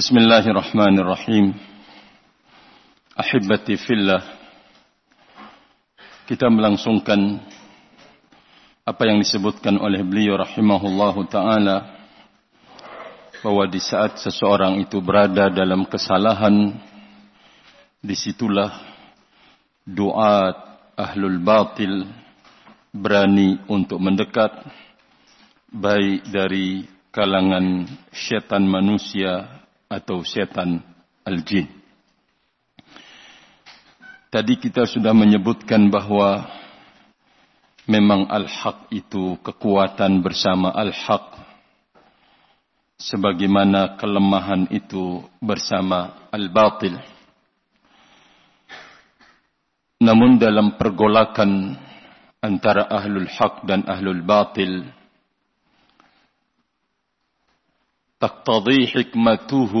بسم الله الرحمن الرحيم أحبتي في الله kita melangsungkan apa yang disebutkan oleh beliau rahimahullahu taala bahwa di saat seseorang itu berada dalam kesalahan disitulah doa ahlul batil berani untuk mendekat baik dari kalangan syaitan manusia atau setan al-jin. Tadi kita sudah menyebutkan bahwa memang al-haq itu kekuatan bersama al-haq sebagaimana kelemahan itu bersama al-batil. Namun dalam pergolakan antara ahlul haq dan ahlul batil, تقتضي حكمته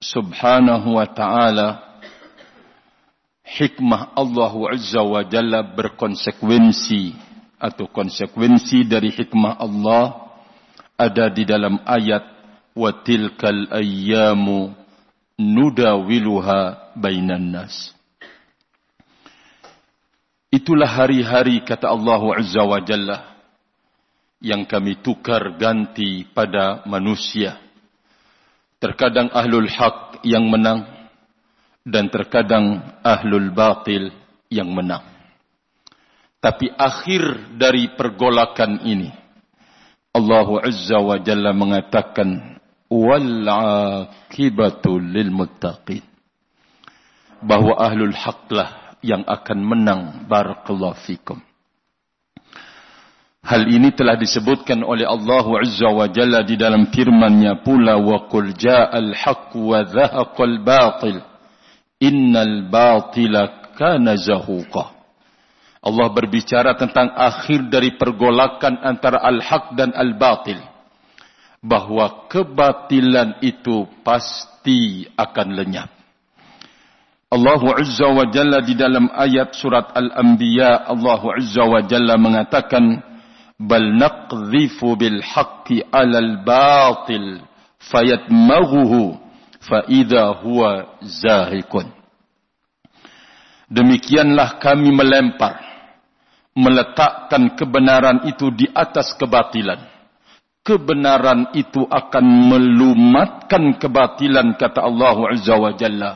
سبحانه وتعالى hikmah Allah Azza wa Jalla berkonsekuensi atau konsekuensi dari hikmah Allah ada di dalam ayat wa tilkal ayyamu nudawiluha bainan nas Itulah hari-hari kata Allah Azza wa Jalla yang kami tukar ganti pada manusia. Terkadang ahlul haq yang menang dan terkadang ahlul batil yang menang. Tapi akhir dari pergolakan ini Allah Azza wa Jalla mengatakan wal akibatu lil muttaqin bahwa ahlul haqlah yang akan menang barakallahu fikum Hal ini telah disebutkan oleh Allah Azza wa Jalla di dalam firman-Nya pula wa qul ja'al haqq wa dhahaqal batil innal batila kana zahuqa. Allah berbicara tentang akhir dari pergolakan antara al-haq dan al-batil. Bahwa kebatilan itu pasti akan lenyap. Allah Azza wa Jalla di dalam ayat surat Al-Anbiya Allah Azza wa Jalla mengatakan bal bil haqqi 'alal batil fayadmaghuhu fa huwa Demikianlah kami melempar meletakkan kebenaran itu di atas kebatilan. Kebenaran itu akan melumatkan kebatilan kata Allah Azza wa Jalla.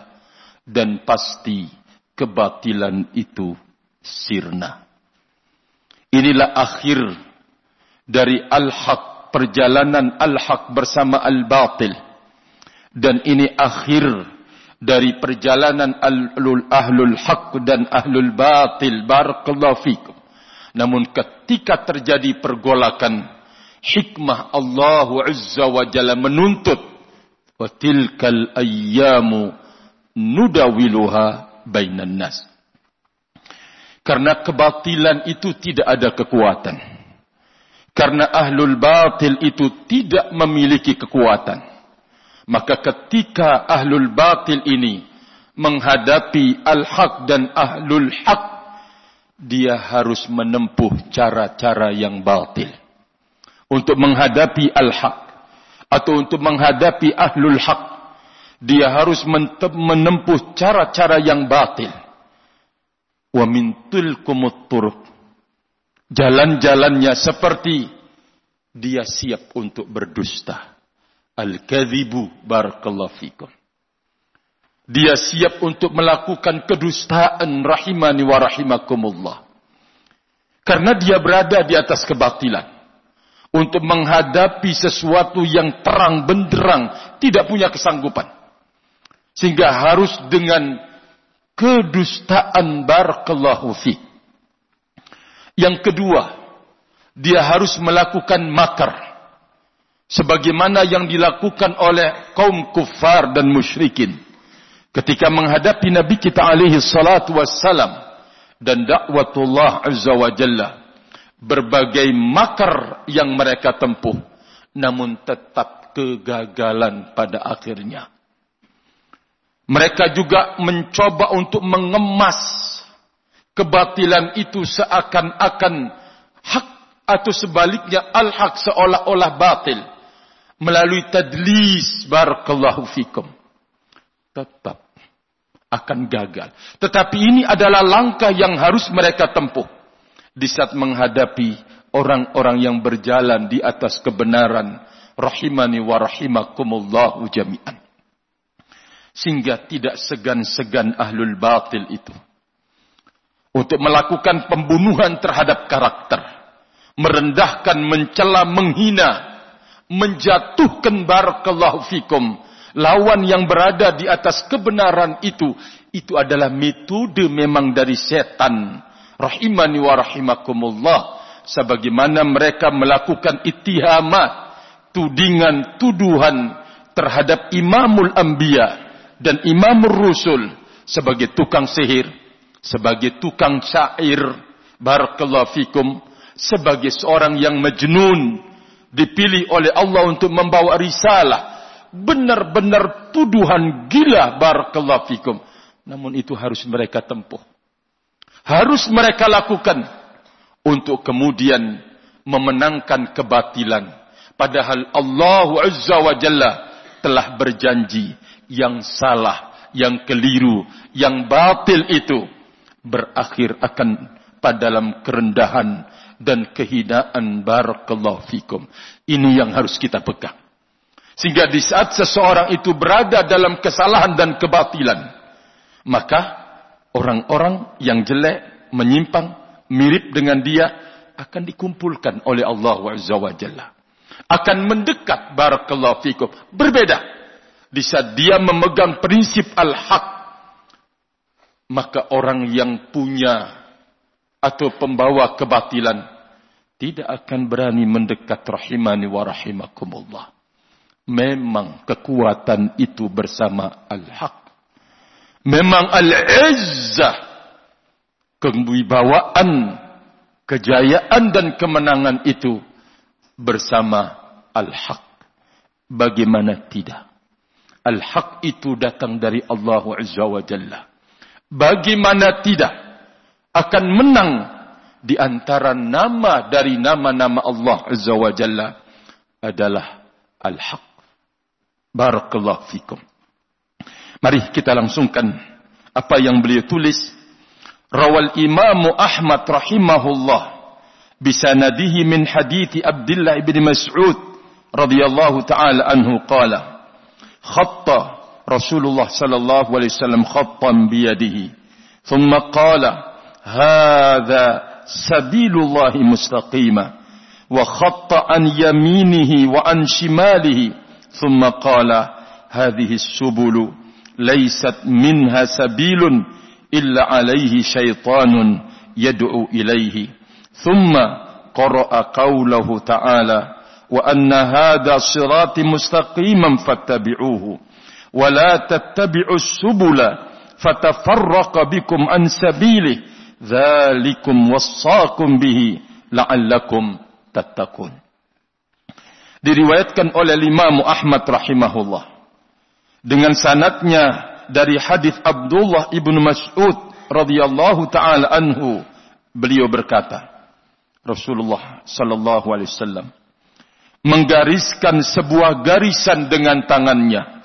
Dan pasti kebatilan itu sirna. Inilah akhir dari al-haq, perjalanan al-haq bersama al-batil. Dan ini akhir dari perjalanan ahlul, ahlul haq dan ahlul batil. Barakallahu fikum. Namun ketika terjadi pergolakan, hikmah Allah Azza wa Jalla menuntut. Wa tilkal ayyamu nudawiluha bainan nas. Karena kebatilan itu tidak ada kekuatan. Karena ahlul batil itu tidak memiliki kekuatan. Maka ketika ahlul batil ini menghadapi al-haq dan ahlul haq, dia harus menempuh cara-cara yang batil. Untuk menghadapi al-haq. Atau untuk menghadapi ahlul haq. Dia harus menempuh cara-cara yang batil. Wa min tilkumut jalan-jalannya seperti dia siap untuk berdusta. Al-kadhibu barakallahu. Dia siap untuk melakukan kedustaan rahimani wa rahimakumullah. Karena dia berada di atas kebatilan. Untuk menghadapi sesuatu yang terang benderang. Tidak punya kesanggupan. Sehingga harus dengan kedustaan barakallahu fikum yang kedua, dia harus melakukan makar. Sebagaimana yang dilakukan oleh kaum kufar dan musyrikin. Ketika menghadapi Nabi kita alaihi salatu wassalam. Dan dakwatullah azza wa jalla. Berbagai makar yang mereka tempuh. Namun tetap kegagalan pada akhirnya. Mereka juga mencoba untuk mengemas kebatilan itu seakan-akan hak atau sebaliknya al-haq seolah-olah batil. melalui tadlis barakallahu fikum tetap akan gagal. Tetapi ini adalah langkah yang harus mereka tempuh di saat menghadapi orang-orang yang berjalan di atas kebenaran rahimani wa rahimakumullahu jami'an. Sehingga tidak segan-segan ahlul batil itu untuk melakukan pembunuhan terhadap karakter, merendahkan, mencela, menghina, menjatuhkan barakallahu fikum. Lawan yang berada di atas kebenaran itu itu adalah metode memang dari setan. Rahimani wa rahimakumullah. Sebagaimana mereka melakukan ittihamat tudingan tuduhan terhadap imamul anbiya dan imamul rusul sebagai tukang sihir sebagai tukang syair barakallahu fikum sebagai seorang yang majnun dipilih oleh Allah untuk membawa risalah benar-benar tuduhan gila barakallahu fikum. Namun itu harus mereka tempuh. Harus mereka lakukan untuk kemudian memenangkan kebatilan. Padahal Allah azza wa jalla telah berjanji yang salah yang keliru yang batil itu berakhir akan pada dalam kerendahan dan kehinaan barakallahu fikum. Ini yang harus kita pegang. Sehingga di saat seseorang itu berada dalam kesalahan dan kebatilan, maka orang-orang yang jelek, menyimpang, mirip dengan dia akan dikumpulkan oleh Allah Azza Jalla. Akan mendekat barakallahu fikum. Berbeda. Di saat dia memegang prinsip al-haq, maka orang yang punya atau pembawa kebatilan tidak akan berani mendekat rahimani wa rahimakumullah. Memang kekuatan itu bersama al-haq. Memang al-izzah. Kewibawaan, kejayaan dan kemenangan itu bersama al-haq. Bagaimana tidak? Al-haq itu datang dari Allah Azza wa Jalla. Bagaimana tidak? akan menang di antara nama dari nama-nama Allah Azza wa Jalla adalah Al-Haq. Barakallahu fikum. Mari kita langsungkan apa yang beliau tulis. Rawal Imam Ahmad rahimahullah bisanadihi min hadithi Abdullah ibn Mas'ud radhiyallahu taala anhu qala khatta Rasulullah sallallahu alaihi wasallam khattan biyadihi thumma qala هذا سبيل الله مستقيما. وخط عن يمينه وعن شماله. ثم قال هذه السبل ليست منها سبيل إلا عليه شيطان يدعو إليه. ثم قرأ قوله تعالى وأن هذا صراط مستقيما فاتبعوه. wala tattabi'us subula fatafarraqa bikum an sabilih dzalikum wassakum bihi la'allakum تتقون. diriwayatkan oleh Imam Ahmad rahimahullah dengan sanatnya dari hadis Abdullah ibnu Mas'ud radhiyallahu taala anhu beliau berkata Rasulullah sallallahu alaihi wasallam menggariskan sebuah garisan dengan tangannya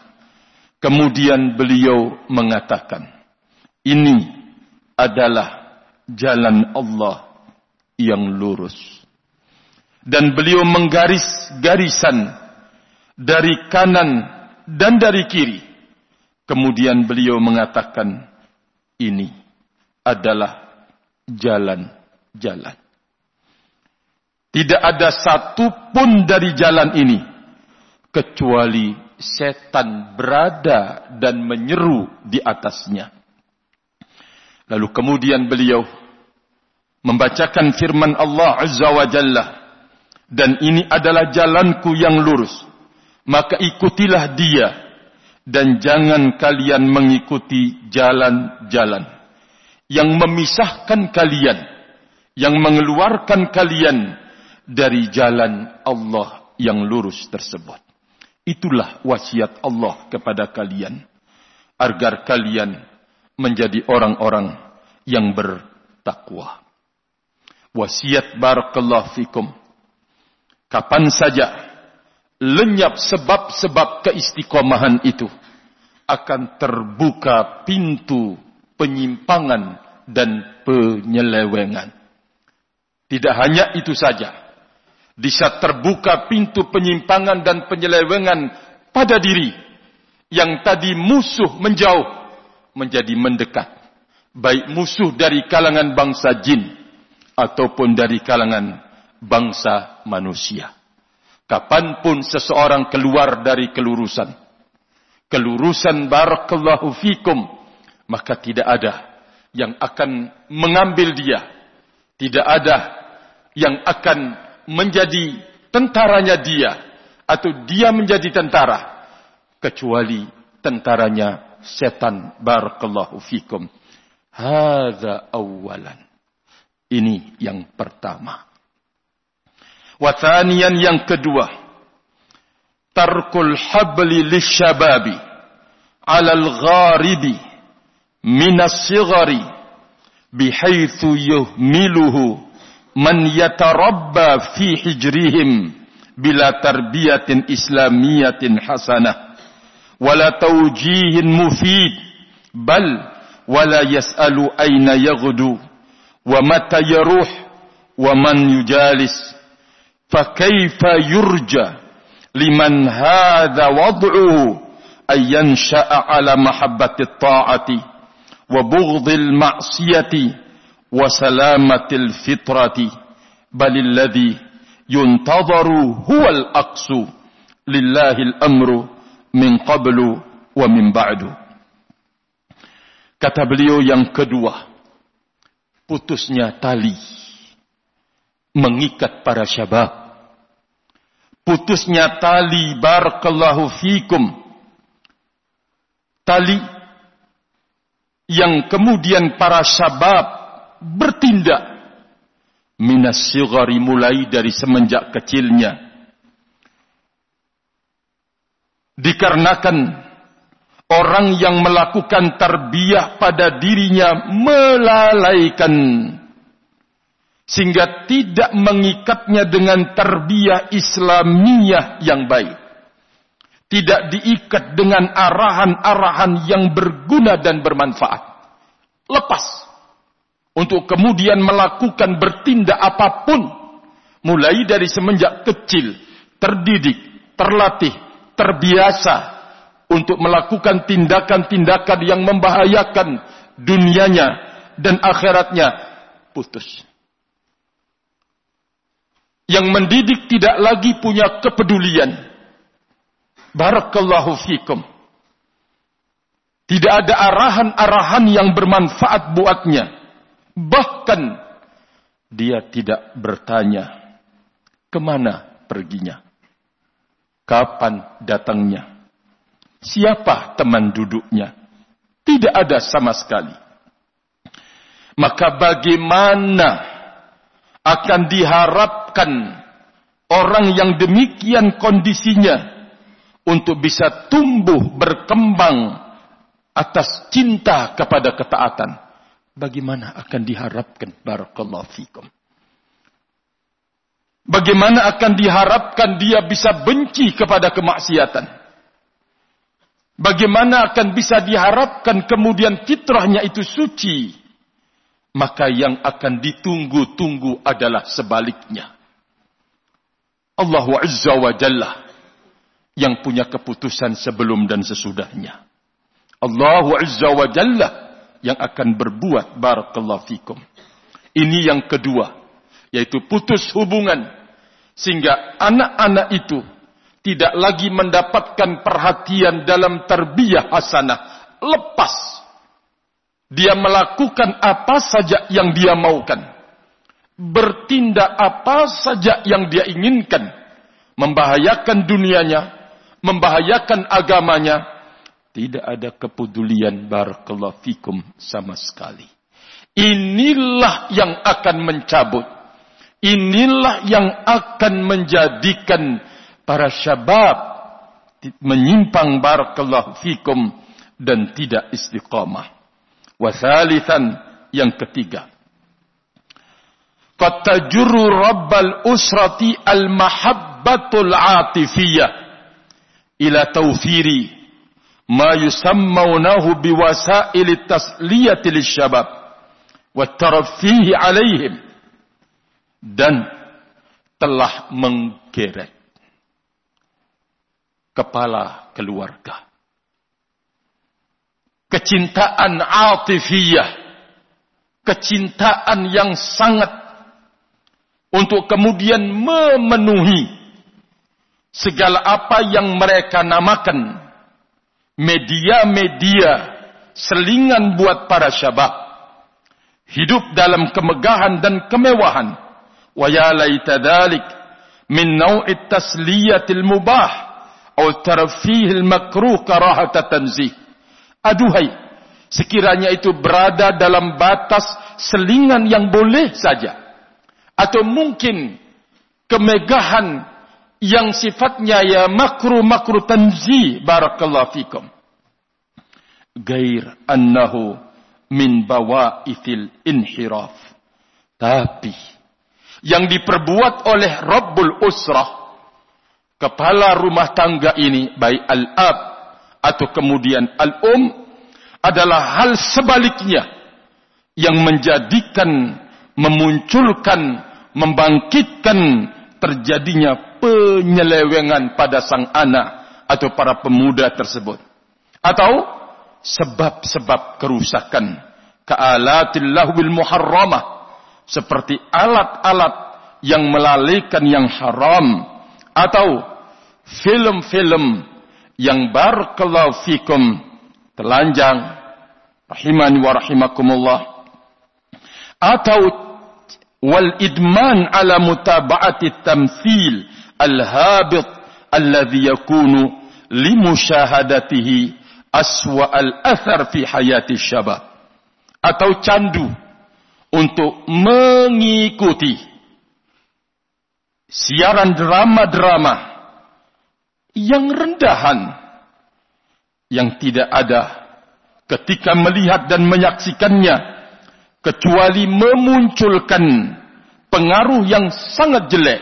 kemudian beliau mengatakan ini adalah jalan Allah yang lurus. Dan beliau menggaris garisan dari kanan dan dari kiri. Kemudian beliau mengatakan, ini adalah jalan-jalan. Tidak ada satu pun dari jalan ini kecuali setan berada dan menyeru di atasnya. Lalu kemudian beliau membacakan firman Allah Azza wa Jalla. Dan ini adalah jalanku yang lurus. Maka ikutilah dia. Dan jangan kalian mengikuti jalan-jalan. Yang memisahkan kalian. Yang mengeluarkan kalian dari jalan Allah yang lurus tersebut. Itulah wasiat Allah kepada kalian. Agar kalian menjadi orang-orang yang bertakwa. Wasiat barakallahu fikum. Kapan saja lenyap sebab-sebab keistiqomahan itu, akan terbuka pintu penyimpangan dan penyelewengan. Tidak hanya itu saja. Di saat terbuka pintu penyimpangan dan penyelewengan pada diri yang tadi musuh menjauh menjadi mendekat. Baik musuh dari kalangan bangsa jin ataupun dari kalangan bangsa manusia. Kapan pun seseorang keluar dari kelurusan. Kelurusan barakallahu fikum. Maka tidak ada yang akan mengambil dia. Tidak ada yang akan menjadi tentaranya dia. Atau dia menjadi tentara. Kecuali tentaranya setan barakallahu fikum. Hada awalan. Ini yang pertama. Wathanian yang kedua. Tarkul habli lishababi. Alal gharibi من الصغر بحيث يهمله من يتربى في حجرهم بلا تربية إسلامية حسنة ولا توجيه مفيد بل ولا يسأل أين يغدو ومتى يروح ومن يجالس فكيف يرجى لمن هذا وضعه أن ينشأ على محبة الطاعة وبغض wa salamatil fitrati balilladhi yuntadharu huwal aqsu lillahil amru min qablu wa min ba'du kata beliau yang kedua putusnya tali mengikat para syabab. Putusnya tali barakallahu fikum. Tali yang kemudian para syabab bertindak minas mulai dari semenjak kecilnya dikarenakan orang yang melakukan tarbiyah pada dirinya melalaikan sehingga tidak mengikatnya dengan tarbiyah Islamiyah yang baik tidak diikat dengan arahan-arahan yang berguna dan bermanfaat. Lepas. Untuk kemudian melakukan bertindak apa pun. Mulai dari semenjak kecil. Terdidik, terlatih, terbiasa. Untuk melakukan tindakan-tindakan yang membahayakan dunianya dan akhiratnya. Putus. Yang mendidik tidak lagi punya kepedulian Barakallahu fikum. Tidak ada arahan-arahan yang bermanfaat buatnya. Bahkan dia tidak bertanya ke mana perginya. Kapan datangnya. Siapa teman duduknya. Tidak ada sama sekali. Maka bagaimana akan diharapkan orang yang demikian kondisinya untuk bisa tumbuh berkembang atas cinta kepada ketaatan. Bagaimana akan diharapkan barakallahu fikum? Bagaimana akan diharapkan dia bisa benci kepada kemaksiatan? Bagaimana akan bisa diharapkan kemudian fitrahnya itu suci? Maka yang akan ditunggu-tunggu adalah sebaliknya. Allah Azza wa Jalla yang punya keputusan sebelum dan sesudahnya. Allah Azza wa Jalla yang akan berbuat barakallahu fikum. Ini yang kedua, yaitu putus hubungan sehingga anak-anak itu tidak lagi mendapatkan perhatian dalam terbiyah hasanah, lepas. Dia melakukan apa saja yang dia maukan, bertindak apa saja yang dia inginkan, membahayakan dunianya, membahayakan agamanya, tidak ada kepedulian barakallahu fikum sama sekali. Inilah yang akan mencabut. Inilah yang akan menjadikan para syabab menyimpang barakallahu fikum dan tidak istiqamah. Wasalisan yang ketiga. Qad tajurru rabbal usrati al-mahabbah mahabbatul atifiyah ila tawfiri ma yusammawnahu biwasail tasliyati lisyabab wa tarafihi alaihim dan telah menggeret kepala keluarga. Kecintaan atifiyah, kecintaan yang sangat untuk kemudian memenuhi segala apa yang mereka namakan media-media selingan buat para syabab hidup dalam kemegahan dan kemewahan wa ya laita dhalik min naw'i tasliyatil mubah atau tarfihil makruh karahata tanzih. Aduhai, sekiranya itu berada dalam batas selingan yang boleh saja. Atau mungkin kemegahan yang sifatnya ya makruh makruh tanzih barakallahu fikum. Gair annahu min bawaithil inhiraf. Tapi yang diperbuat oleh Rabbul Usrah kepala rumah tangga ini baik al-ab atau kemudian al-um adalah hal sebaliknya yang menjadikan memunculkan membangkitkan terjadinya penyelewengan pada sang anak atau para pemuda tersebut. Atau sebab-sebab kerusakan. Kealatil lahwil muharramah. Seperti alat-alat yang melalaikan yang haram. Atau film-film yang barakallahu fikum telanjang. Rahimani wa rahimakumullah. Atau wal idman ala mutaba'ati tamthil al-habit alladhi yakunu limusyahadatihi aswa al-athar fi hayati syabab atau candu untuk mengikuti siaran drama-drama yang rendahan yang tidak ada ketika melihat dan menyaksikannya kecuali memunculkan pengaruh yang sangat jelek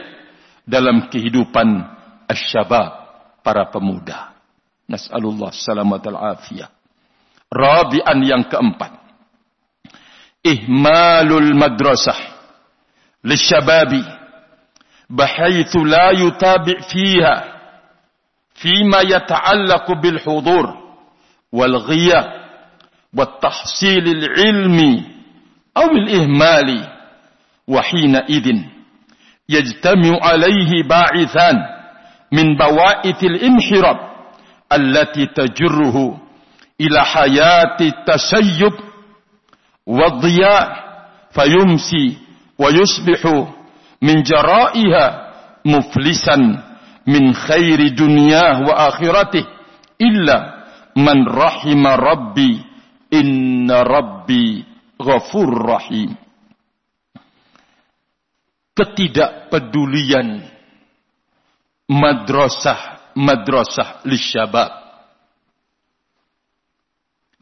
dalam kehidupan asyabab para pemuda. Nas'alullah salamat al-afiyah. Rabi'an yang keempat. Ihmalul madrasah. Lishababi. Bahaythu la yutabi' fiha. Fima yata'allaku bil hudur. Wal ghiya. Wal tahsilil ilmi. أو الإهمال وحينئذ يجتمع عليه باعثان من بوائث الانحراف التي تجره إلى حياة التشيب والضياع فيمسي ويصبح من جرائها مفلسا من خير دنياه وآخرته إلا من رحم ربي إن ربي ghafur rahim. Ketidakpedulian madrasah madrasah lisyabab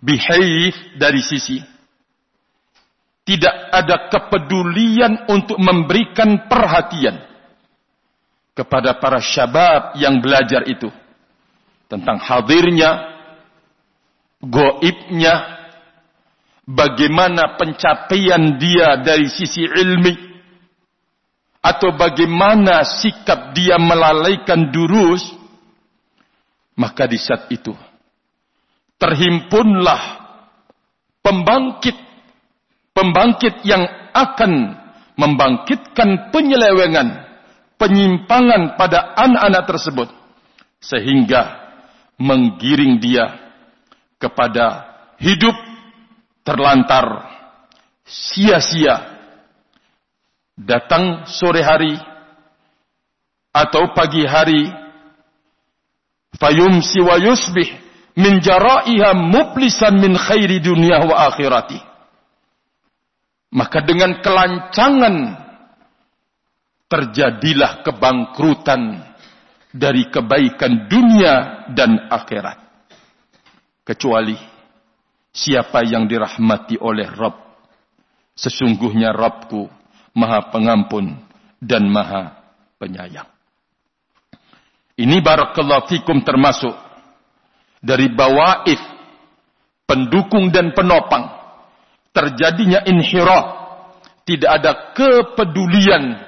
bihayth dari sisi tidak ada kepedulian untuk memberikan perhatian kepada para syabab yang belajar itu tentang hadirnya, goibnya, bagaimana pencapaian dia dari sisi ilmi, atau bagaimana sikap dia melalaikan durus, maka di saat itu terhimpunlah pembangkit pembangkit yang akan membangkitkan penyelewengan, penyimpangan pada anak-anak tersebut sehingga menggiring dia kepada hidup terlantar sia-sia datang sore hari atau pagi hari fayumsi wa yusbih min jaraiha mublisan min khairi dunia wa akhirati maka dengan kelancangan terjadilah kebangkrutan dari kebaikan dunia dan akhirat. Kecuali siapa yang dirahmati oleh Rabb. Sesungguhnya Rabbku maha pengampun dan maha penyayang. Ini barakallahu fikum termasuk dari bawaif pendukung dan penopang terjadinya inhiraf tidak ada kepedulian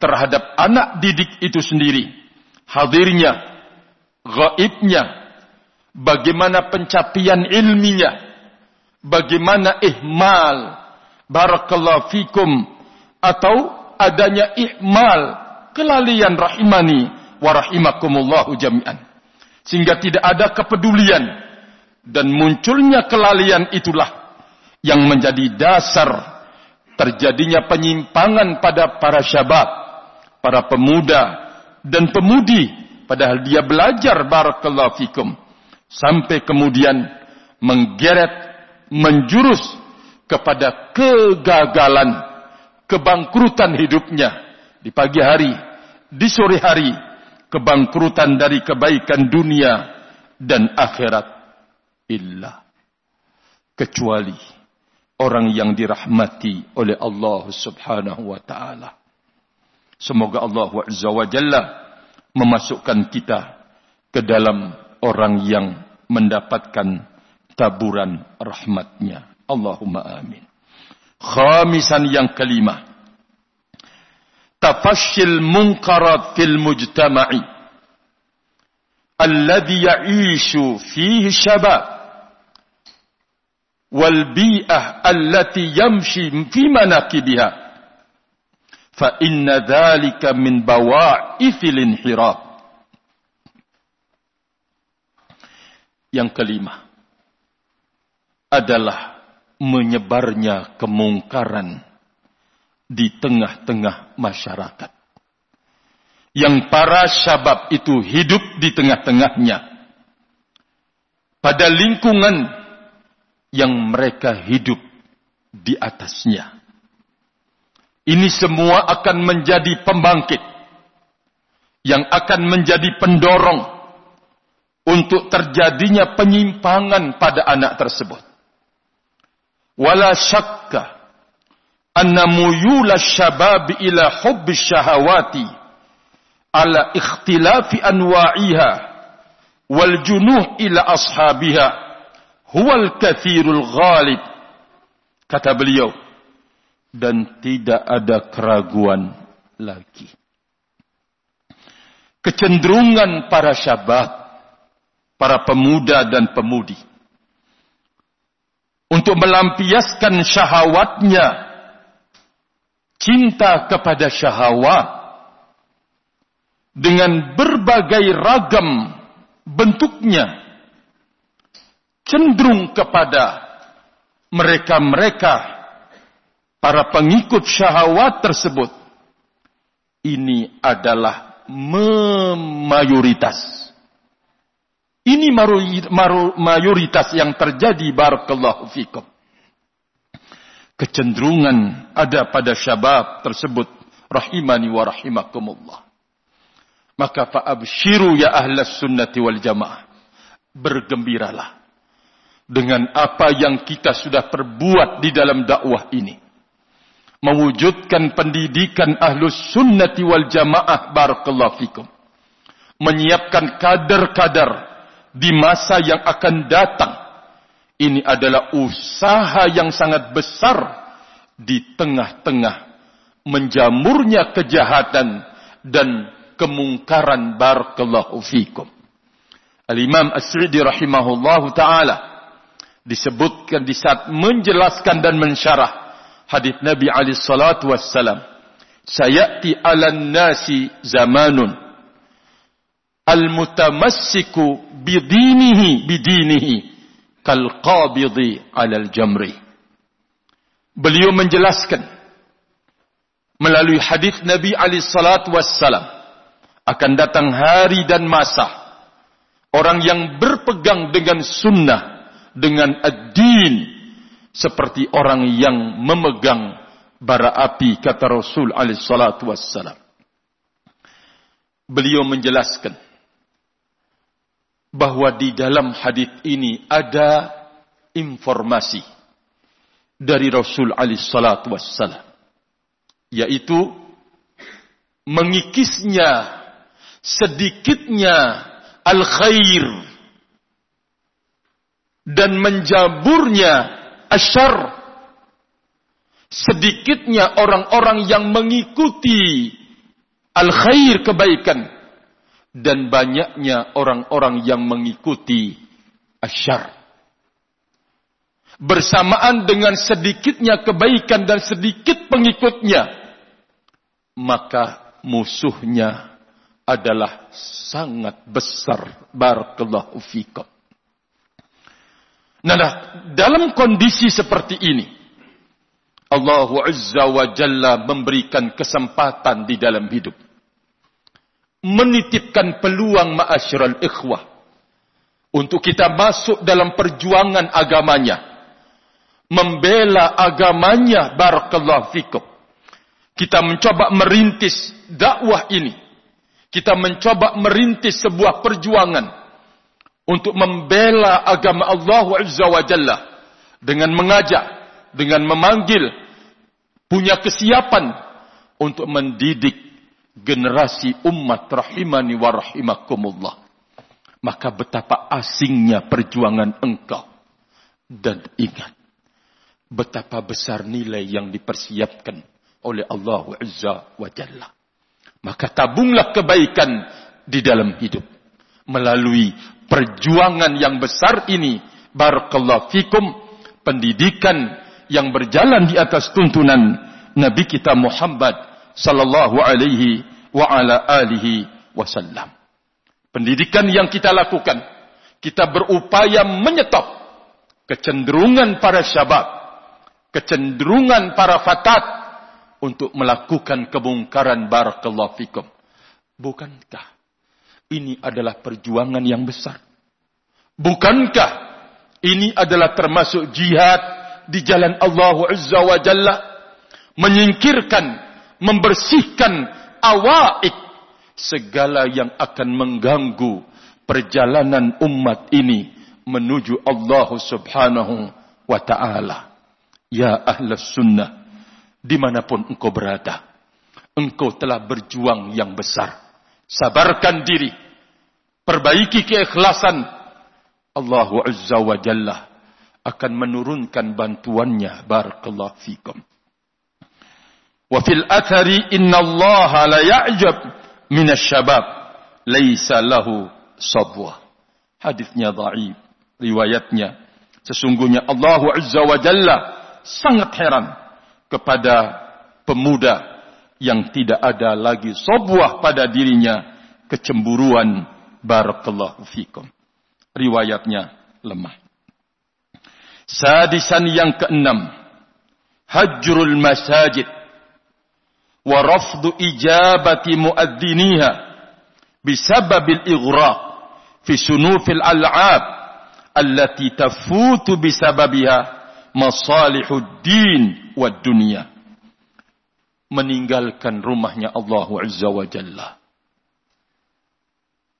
terhadap anak didik itu sendiri hadirnya gaibnya bagaimana pencapaian ilminya bagaimana ihmal? Barakallahu fikum. Atau adanya ihmal kelalaian rahimani wa rahimakumullahu jami'an. Sehingga tidak ada kepedulian. Dan munculnya kelalaian itulah yang menjadi dasar terjadinya penyimpangan pada para syabab, para pemuda dan pemudi. Padahal dia belajar barakallahu fikum. Sampai kemudian menggeret menjurus kepada kegagalan kebangkrutan hidupnya di pagi hari di sore hari kebangkrutan dari kebaikan dunia dan akhirat illa kecuali orang yang dirahmati oleh Allah Subhanahu wa taala. Semoga Allah Azza wa Jalla memasukkan kita ke dalam orang yang mendapatkan taburan rahmatnya. Allahumma amin. Khamisan yang kelima. Tafashil munkarat fil mujtama'i. Alladhi ya'ishu fihi syabab. والبيئة التي يمشي في مناكبها فإن ذلك من بواعث الانحراف Yang kelima adalah menyebarnya kemungkaran di tengah-tengah masyarakat. Yang para syabab itu hidup di tengah-tengahnya. Pada lingkungan yang mereka hidup di atasnya. Ini semua akan menjadi pembangkit yang akan menjadi pendorong untuk terjadinya penyimpangan pada anak tersebut. Wala syakka anna muyula syabab ila hubbi syahawati ala ikhtilafi anwa'iha wal junuh ila ashabiha huwal kathirul ghalib dan tidak ada keraguan lagi. Kecenderungan para syabab para pemuda dan pemudi untuk melampiaskan syahwatnya. Cinta kepada syahwat dengan berbagai ragam bentuknya. Cenderung kepada mereka-mereka para pengikut syahwat tersebut. Ini adalah mayoritas. Ini mayoritas yang terjadi barakallahu fikum. Kecenderungan ada pada syabab tersebut rahimani wa rahimakumullah. Maka fa'abshiru ya ahlas sunnati wal jamaah. Bergembiralah dengan apa yang kita sudah perbuat di dalam dakwah ini. Mewujudkan pendidikan ahlus sunnati wal jamaah barakallahu fikum. Menyiapkan kader-kader di masa yang akan datang. Ini adalah usaha yang sangat besar di tengah-tengah menjamurnya kejahatan dan kemungkaran barakallahu fikum. Al-Imam As-Sa'di rahimahullahu taala disebutkan di saat menjelaskan dan mensyarah hadis Nabi alaihi salatu wassalam sayati 'alan nasi zamanun al-mutamassiku bidinihi bidinihi kal 'alal jamri beliau menjelaskan melalui hadis Nabi alaihi salatu wassalam akan datang hari dan masa orang yang berpegang dengan sunnah dengan ad-din seperti orang yang memegang bara api kata Rasul alaihi salatu. Beliau menjelaskan bahwa di dalam hadis ini ada informasi dari Rasul alaihi salatu wassalam yaitu mengikisnya sedikitnya al-khair dan menjaburnya asyar. Sedikitnya orang-orang yang mengikuti al-khair kebaikan dan banyaknya orang-orang yang mengikuti asyar bersamaan dengan sedikitnya kebaikan dan sedikit pengikutnya maka musuhnya adalah sangat besar. Barakallahu fikum. Nah, dalam kondisi seperti ini, Allah Azza wa Jalla memberikan kesempatan di dalam hidup. Menitipkan peluang ma'asyiral ikhwah. Untuk kita masuk dalam perjuangan agamanya. Membela agamanya. Barakallahu fikum. Kita mencoba merintis dakwah ini kita mencoba merintis sebuah perjuangan untuk membela agama Allah Azza wa Jalla dengan mengajak, dengan memanggil, punya kesiapan untuk mendidik generasi umat rahimani wa rahimakumullah. Maka betapa asingnya perjuangan engkau. Dan ingat, betapa besar nilai yang dipersiapkan oleh Allah Azza wa Jalla. Maka tabunglah kebaikan di dalam hidup. Melalui perjuangan yang besar ini. Barakallahu fikum. Pendidikan yang berjalan di atas tuntunan Nabi kita Muhammad sallallahu alaihi wa ala alihi wasallam. Pendidikan yang kita lakukan, kita berupaya menyetop kecenderungan para syabab, kecenderungan para fatat untuk melakukan kemungkaran barakallahu fikum. Bukankah ini adalah perjuangan yang besar? Bukankah ini adalah termasuk jihad di jalan Allah Azza wa Jalla? Menyingkirkan, membersihkan awaid segala yang akan mengganggu perjalanan umat ini menuju Allah Subhanahu wa taala. Ya ahlus sunnah di mana pun engkau berada. Engkau telah berjuang yang besar. Sabarkan diri. Perbaiki keikhlasan. Allah Azza wa Jalla akan menurunkan bantuannya. Barakallahu fikum. Wa fil athari inna Allah la ya'jab minasyabab. Laisa lahu sabwa. Hadisnya dhaif. Riwayatnya. Sesungguhnya Allah Azza wa Jalla sangat heran kepada pemuda yang tidak ada lagi sebuah pada dirinya kecemburuan barakallahu fikum. Riwayatnya lemah. Sadisan yang keenam, hajrul masajid wa rafdu ijabati muadziniha bisababil ighraq fi sunufil al'ab allati tafutu bisababiha masalihud din. Meninggalkan rumahnya Allah Azza wa Jalla.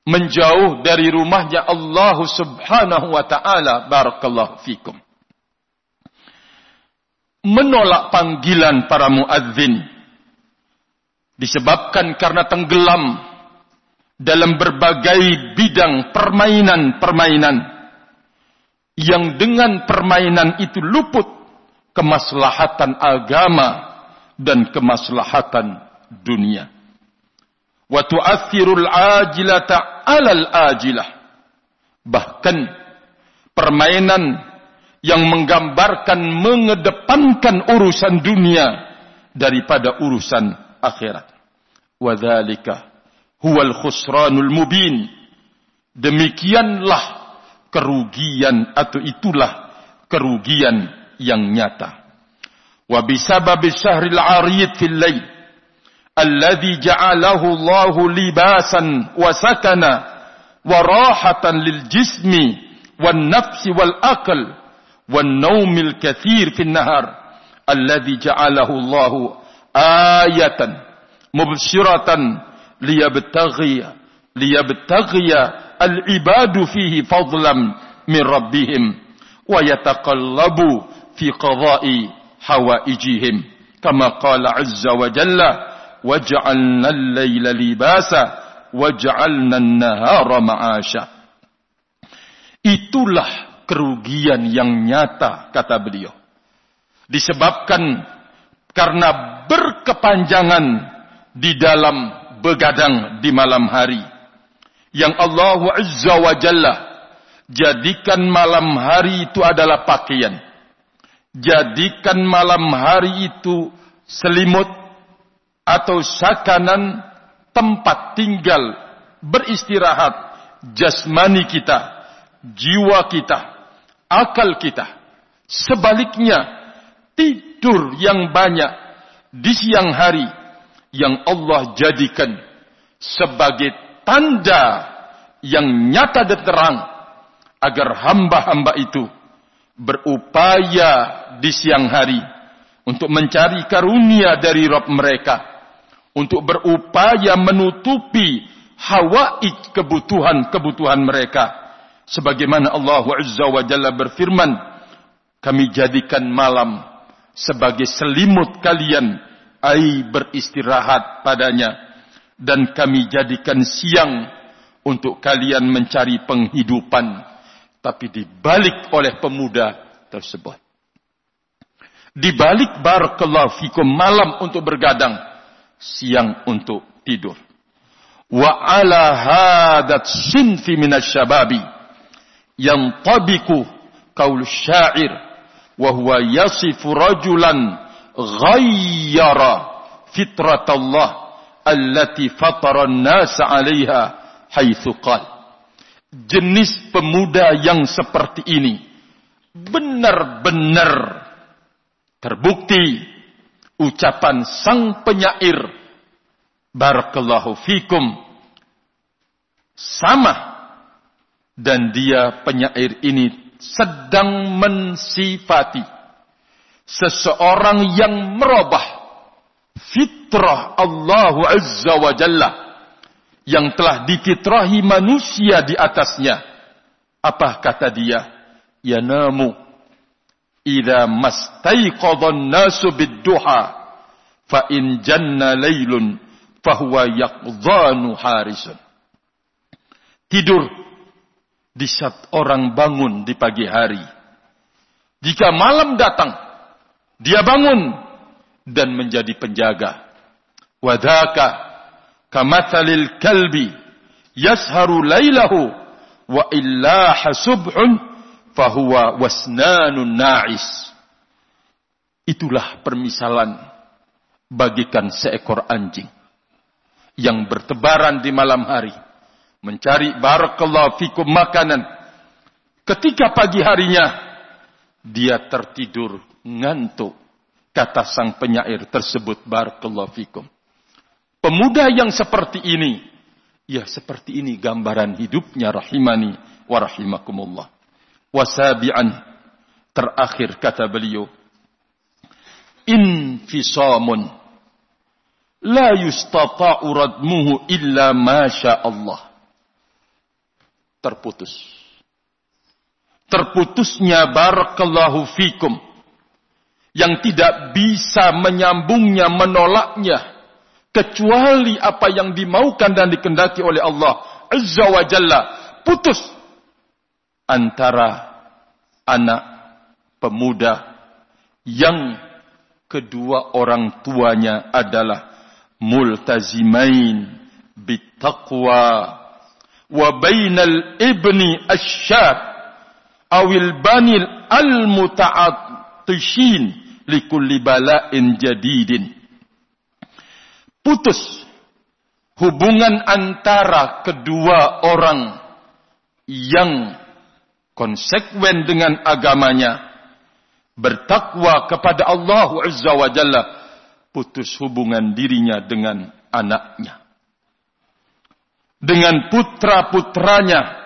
Menjauh dari rumahnya Allah Subhanahu wa taala barakallahu fikum. Menolak panggilan para muadzin disebabkan karena tenggelam dalam berbagai bidang permainan-permainan yang dengan permainan itu luput kemaslahatan agama dan kemaslahatan dunia. Wa tu'athirul ajilata 'alal ajilah. Bahkan permainan yang menggambarkan mengedepankan urusan dunia daripada urusan akhirat. Wa dzalika huwal khusranul mubin. Demikianlah kerugian atau itulah kerugian yang nyata. Wa bisababi syahril arid fil lail alladhi ja'alahu Allah libasan wa sakana wa rahatan lil jismi wan nafsi wal aql wan naumil kathir fil nahar alladhi ja'alahu Allah ayatan mubsyiratan liyabtaghiya liyabtaghiya al-ibadu fihi fadlan min rabbihim wa yataqallabu fi qada'i hawaijihim kama qala azza wa jalla waj'alna al-layla libasa waj'alna an-nahara ma'asha. Itulah kerugian yang nyata kata beliau. Disebabkan karena berkepanjangan di dalam begadang di malam hari. Yang Allah Azza wa Jalla jadikan malam hari itu adalah pakaian. Jadikan malam hari itu selimut atau sakanan tempat tinggal beristirahat jasmani kita, jiwa kita, akal kita. Sebaliknya, tidur yang banyak di siang hari yang Allah jadikan sebagai tanda yang nyata dan terang agar hamba-hamba itu berupaya di siang hari untuk mencari karunia dari Rabb mereka untuk berupaya menutupi hawaij kebutuhan-kebutuhan mereka. Sebagaimana Allah Azza wa Jalla berfirman kami jadikan malam sebagai selimut kalian ai beristirahat padanya dan kami jadikan siang untuk kalian mencari penghidupan tapi dibalik oleh pemuda tersebut. Dibalik barakallahu fikum malam untuk bergadang siang untuk tidur. Wa ala hadat sinfi minasyababi yang tabiku kaul syair wa huwa yasifu rajulan ghayyara fitratallah allati fatara nasa 'alaiha haitsu qala jenis pemuda yang seperti ini benar-benar terbukti ucapan sang penyair barakallahu fikum sama dan dia penyair ini sedang mensifati seseorang yang merubah fitrah Allah Azza wa Jalla yang telah dikitrahi manusia di atasnya. Apa kata dia? Ya namu idza mastaiqadha an-nasu bid-duha fa in janna laylun fahuwa yaqdhanu harisun. Tidur di saat orang bangun di pagi hari. Jika malam datang, dia bangun dan menjadi penjaga. Wadaka kamathalil kalbi yasharu lailahu wa illaha subhun fahuwa wasnanun na'is. Itulah permisalan bagikan seekor anjing yang bertebaran di malam hari mencari barakallahu fikum makanan. Ketika pagi harinya dia tertidur ngantuk. Kata sang penyair tersebut barakallahu fikum. Pemuda yang seperti ini, ya seperti ini gambaran hidupnya rahimani wa rahimakumullah. Wasabi'an terakhir kata beliau infisamun la yustata'u radmuhu illa ma Allah terputus. Terputusnya barakallahu fikum. Yang tidak bisa menyambungnya, menolaknya. Kecuali apa yang dimaukan dan dikendaki oleh Allah Azza wa Jalla. Putus antara anak pemuda yang kedua orang tuanya adalah multazimain bitaqwa wa bainal ibni asyab awil banil al muta'attishin likulli bala'in jadidin. Putus hubungan antara kedua orang yang konsekuen dengan agamanya bertakwa kepada Allah Azza wa Jalla putus hubungan dirinya dengan anaknya dengan putra-putranya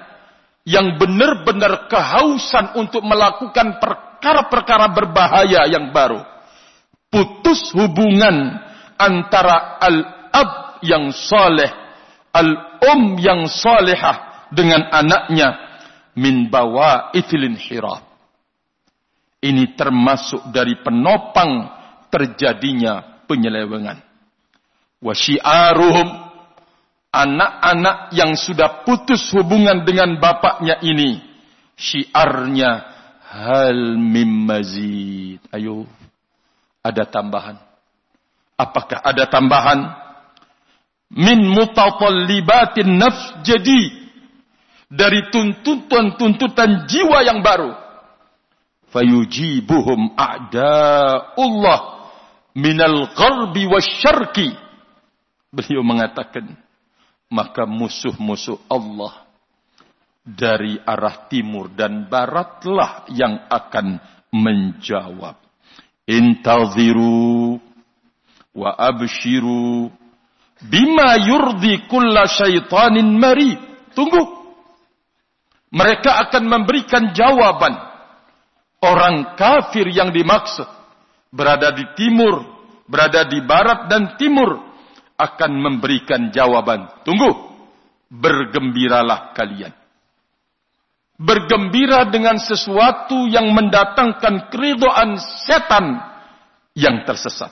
yang benar-benar kehausan untuk melakukan perkara-perkara berbahaya yang baru. Putus hubungan antara al-ab yang soleh, al-um yang solehah dengan anaknya min bawa itilin hirab. Ini termasuk dari penopang terjadinya penyelewengan. Wa anak-anak yang sudah putus hubungan dengan bapaknya ini syiarnya hal mim mazid. Ayo, ada tambahan. Apakah ada tambahan? Min mutatallibatin nafs jadi dari tuntutan-tuntutan jiwa yang baru. Fayujibuhum a'da'ullah minal gharbi wasyarki. Beliau mengatakan, maka musuh-musuh Allah dari arah timur dan baratlah yang akan menjawab. Intaziru wa abshiru bima yurdi kulla syaitanin marid. Tunggu. Mereka akan memberikan jawaban. Orang kafir yang dimaksud berada di timur, berada di barat dan timur akan memberikan jawaban. Tunggu, bergembiralah kalian. Bergembira dengan sesuatu yang mendatangkan keridoan setan yang tersesat.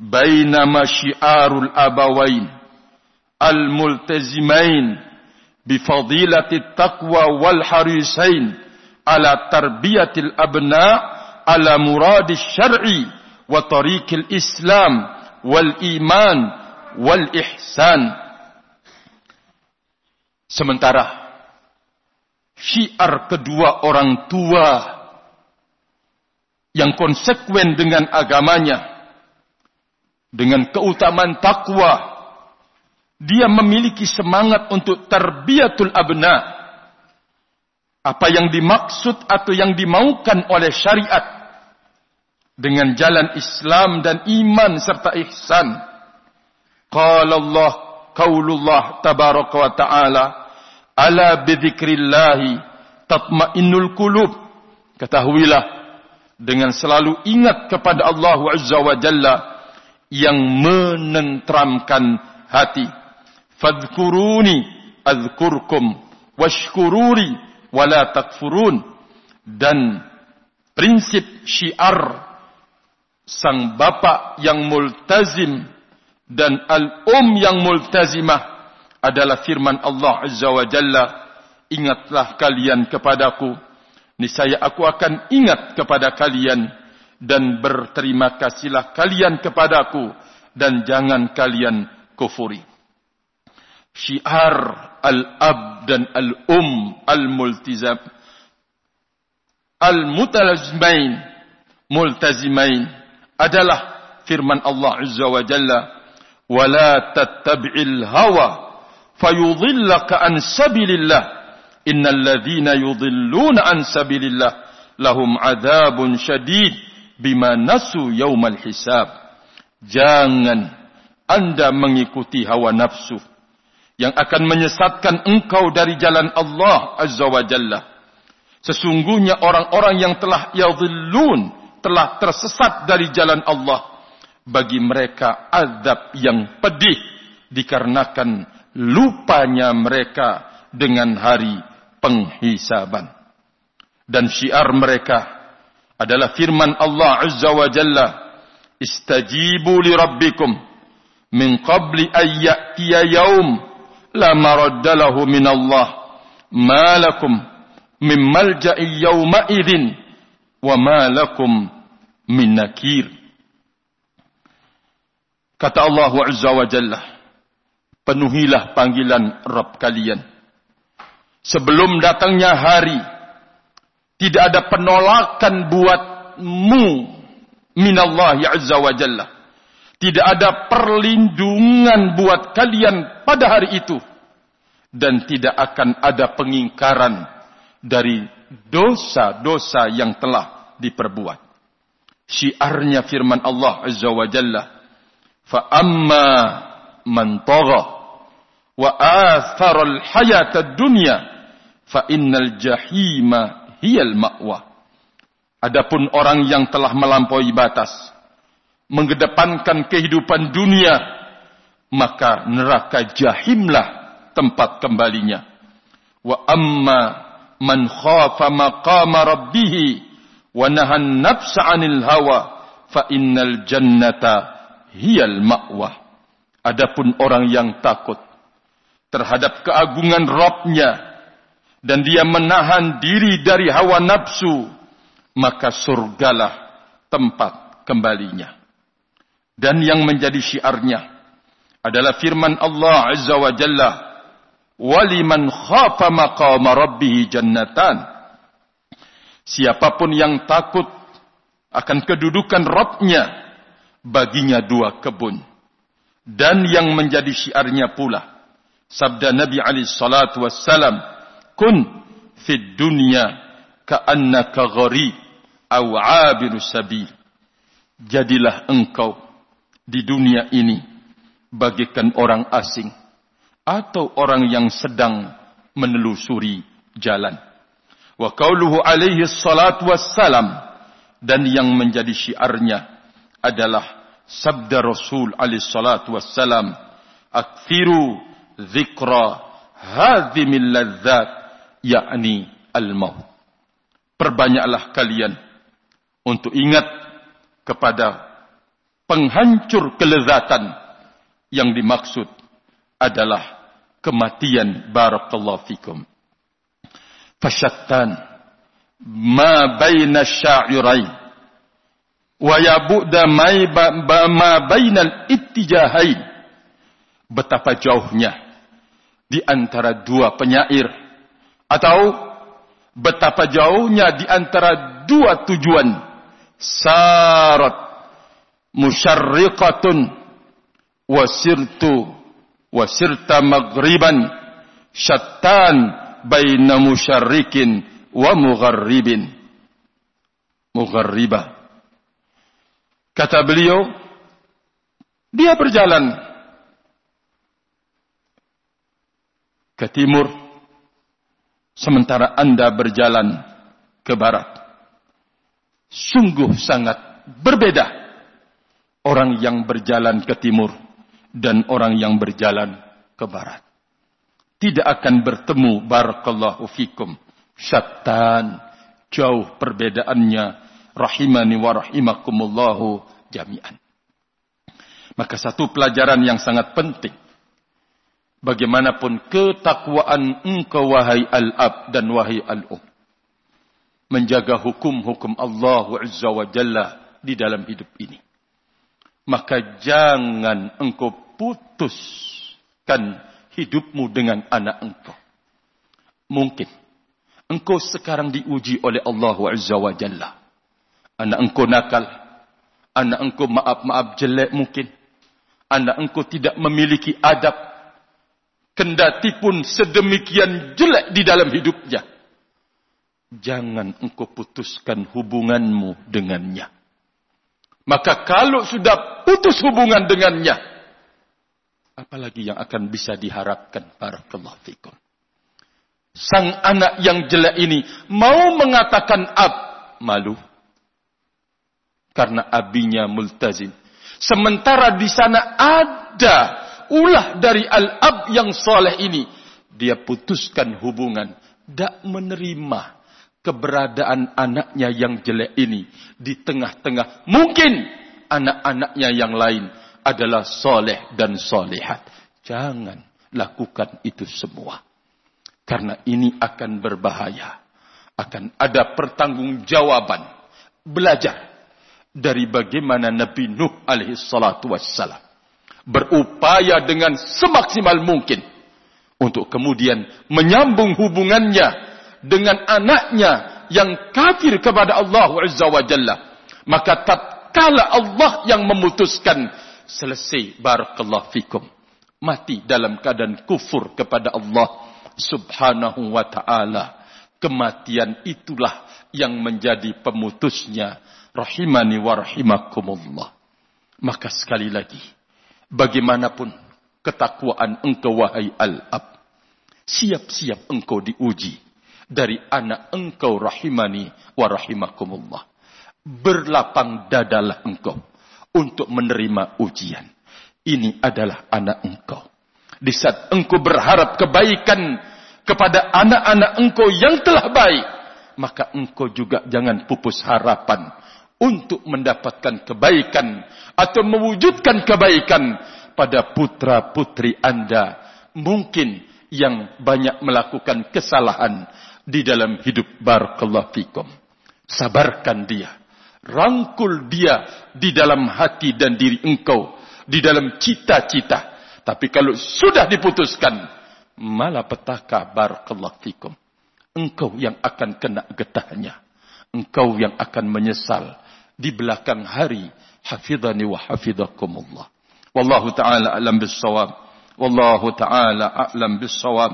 Bainama syiarul abawain al-multazimain bifadilati taqwa wal harisain ala tarbiyatil abna ala muradis syar'i wa tariqil islam wal ihsan. Sementara syiar kedua orang tua yang konsekuen dengan agamanya dengan keutamaan takwa dia memiliki semangat untuk terbiatul abna apa yang dimaksud atau yang dimaukan oleh syariat dengan jalan Islam dan iman serta ihsan Qala Allah qaulullah tabaraka wa ta'ala ala bidzikrillahi tatmainnul qulub. Ketahuilah dengan selalu ingat kepada Allah Azza wa Jalla yang menentramkan hati. Fadhkuruni adzkurkum washkururi wala takfurun. Dan prinsip syiar sang bapak yang multazim dan al-um yang multazimah adalah firman Allah Azza wa Jalla ingatlah kalian kepadaku niscaya aku akan ingat kepada kalian dan berterima kasihlah kalian kepadaku dan jangan kalian kufuri. Syiar al-ab dan al-um al-multizam al-mutalazimain multazimain adalah firman Allah Azza wa Jalla ولا تتبع الهوى tattabi'il hawa سبيل الله sabilillah. الذين ladhina yudhilluna سبيل الله لهم عذاب شديد بما نسوا يوم الحساب. jangan anda mengikuti hawa nafsu yang akan menyesatkan engkau dari jalan Allah azza wa jalla. Sesungguhnya orang-orang yang telah yadhillun telah tersesat dari jalan Allah bagi mereka azab yang pedih dikarenakan lupanya mereka dengan hari penghisaban. Dan syiar mereka adalah firman Allah Azza wa Jalla, Istajibu li rabbikum min qabli ayyatiya yaum la maraddalahu min Allah ma lakum min malja'i yawma idhin wa ma lakum min nakir. Kata Allah Azza wa Jalla, penuhilah panggilan Rabb kalian. Sebelum datangnya hari, tidak ada penolakan buatmu minallah ya Azza wa Jalla. Tidak ada perlindungan buat kalian pada hari itu. Dan tidak akan ada pengingkaran dari dosa-dosa yang telah diperbuat. Syiarnya firman Allah Azza wa Jalla. فأما من طغى tagha الحياة الدنيا فإن الجحيم هي المأوى. Adapun orang yang telah melampaui batas, mengedepankan kehidupan dunia, maka neraka jahimlah tempat kembalinya. Wa amma man khafa maqama rabbih wa nahan nafsa 'anil hawa fa innal jannata hiyal ma'wah. Adapun orang yang takut terhadap keagungan Robnya dan dia menahan diri dari hawa nafsu, maka surgalah tempat kembalinya. Dan yang menjadi syiarnya adalah firman Allah Azza wa Jalla, "Waliman khafa maqama rabbih jannatan." Siapa pun yang takut akan kedudukan Rabbnya, baginya dua kebun. Dan yang menjadi syiarnya pula, sabda Nabi Ali salatu wassalam, "Kun fid dunya ka'annaka gharib aw 'abiru sabil." Jadilah engkau di dunia ini bagikan orang asing atau orang yang sedang menelusuri jalan. Wa qauluhu alaihi salatu wassalam dan yang menjadi syiarnya adalah sabda Rasul alaihi salatu wassalam akthiru dzikra hadhimil ladzat yakni al-maut. Perbanyaklah kalian untuk ingat kepada penghancur kelezatan yang dimaksud adalah kematian. Barakallahu fikum. Fasyattan ma baina sya'irai wa yabuda ma bainal ittijahain. Betapa jauhnya di antara dua penyair. Atau betapa jauhnya di antara dua tujuan. Sarat musyarriqatun wasirtu wasirta maghriban syattan baina musyarrikin wa mugharribin. Mugharriba kata beliau dia berjalan ke timur sementara anda berjalan ke barat sungguh sangat berbeda orang yang berjalan ke timur dan orang yang berjalan ke barat. Tidak akan bertemu barakallahu fikum. Syattan jauh perbedaannya rahimani wa rahimakumullahu jami'an. Maka satu pelajaran yang sangat penting bagaimanapun ketakwaan engkau wahai al-ab dan wahai al-um menjaga hukum-hukum Allah Azza wa Jalla di dalam hidup ini maka jangan engkau putuskan hidupmu dengan anak engkau. Mungkin engkau sekarang diuji oleh Allah Azza wa Jalla. Anak engkau nakal, anak engkau maaf-maaf jelek mungkin. Anak engkau tidak memiliki adab. Kendati pun sedemikian jelek di dalam hidupnya. Jangan engkau putuskan hubunganmu dengannya maka kalau sudah putus hubungan dengannya, apalagi yang akan bisa diharapkan barakallahu fikum. Sang anak yang jelek ini mau mengatakan ab, malu. Karena abinya multazim. Sementara di sana ada ulah dari al-ab yang soleh ini. Dia putuskan hubungan. Tak menerima keberadaan anaknya yang jelek ini di tengah-tengah mungkin anak-anaknya yang lain adalah soleh dan solehat. Jangan lakukan itu semua. Karena ini akan berbahaya. Akan ada pertanggungjawaban. Belajar dari bagaimana Nabi Nuh alaihi salatu wassalam. Berupaya dengan semaksimal mungkin. Untuk kemudian menyambung hubungannya dengan anaknya yang kafir kepada Allah Azza wa Jalla. Maka tatkala Allah yang memutuskan selesai barakallahu fikum. Mati dalam keadaan kufur kepada Allah Subhanahu wa taala. Kematian itulah yang menjadi pemutusnya rahimani wa rahimakumullah. Maka sekali lagi, bagaimanapun ketakwaan engkau wahai al-ab, siap-siap engkau diuji dari anak engkau rahimani wa rahimakumullah. Berlapang dadalah engkau untuk menerima ujian. Ini adalah anak engkau. Di saat engkau berharap kebaikan kepada anak-anak engkau yang telah baik, maka engkau juga jangan pupus harapan untuk mendapatkan kebaikan atau mewujudkan kebaikan pada putra-putri Anda mungkin yang banyak melakukan kesalahan di dalam hidup barakallahu fikum. Sabarkan dia. Rangkul dia di dalam hati dan diri engkau. Di dalam cita-cita. Tapi kalau sudah diputuskan. Malah petaka barakallahu fikum. Engkau yang akan kena getahnya. Engkau yang akan menyesal. Di belakang hari. Hafidhani wa hafidhakumullah. Wallahu ta'ala alam bisawab. Wallahu ta'ala a'lam bisawab.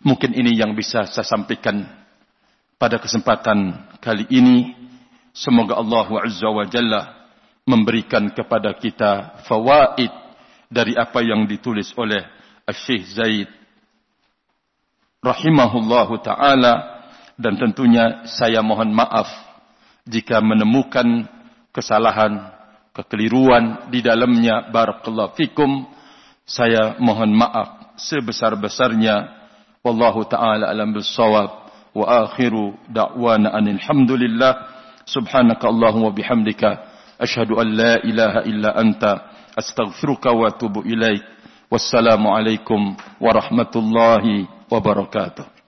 Mungkin ini yang bisa saya sampaikan pada kesempatan kali ini. Semoga Allah Azza wa Jalla memberikan kepada kita fawaid dari apa yang ditulis oleh Syekh Zaid rahimahullahu taala dan tentunya saya mohon maaf jika menemukan kesalahan, kekeliruan di dalamnya barakallahu fikum saya mohon maaf sebesar-besarnya. Wallahu taala alam bisawab wa akhiru da'wana anil hamdulillah subhanaka allahumma bihamdika. Ashhadu an la ilaha illa anta. Astaghfiruka wa atubu ilaik. Wassalamu alaikum warahmatullahi wabarakatuh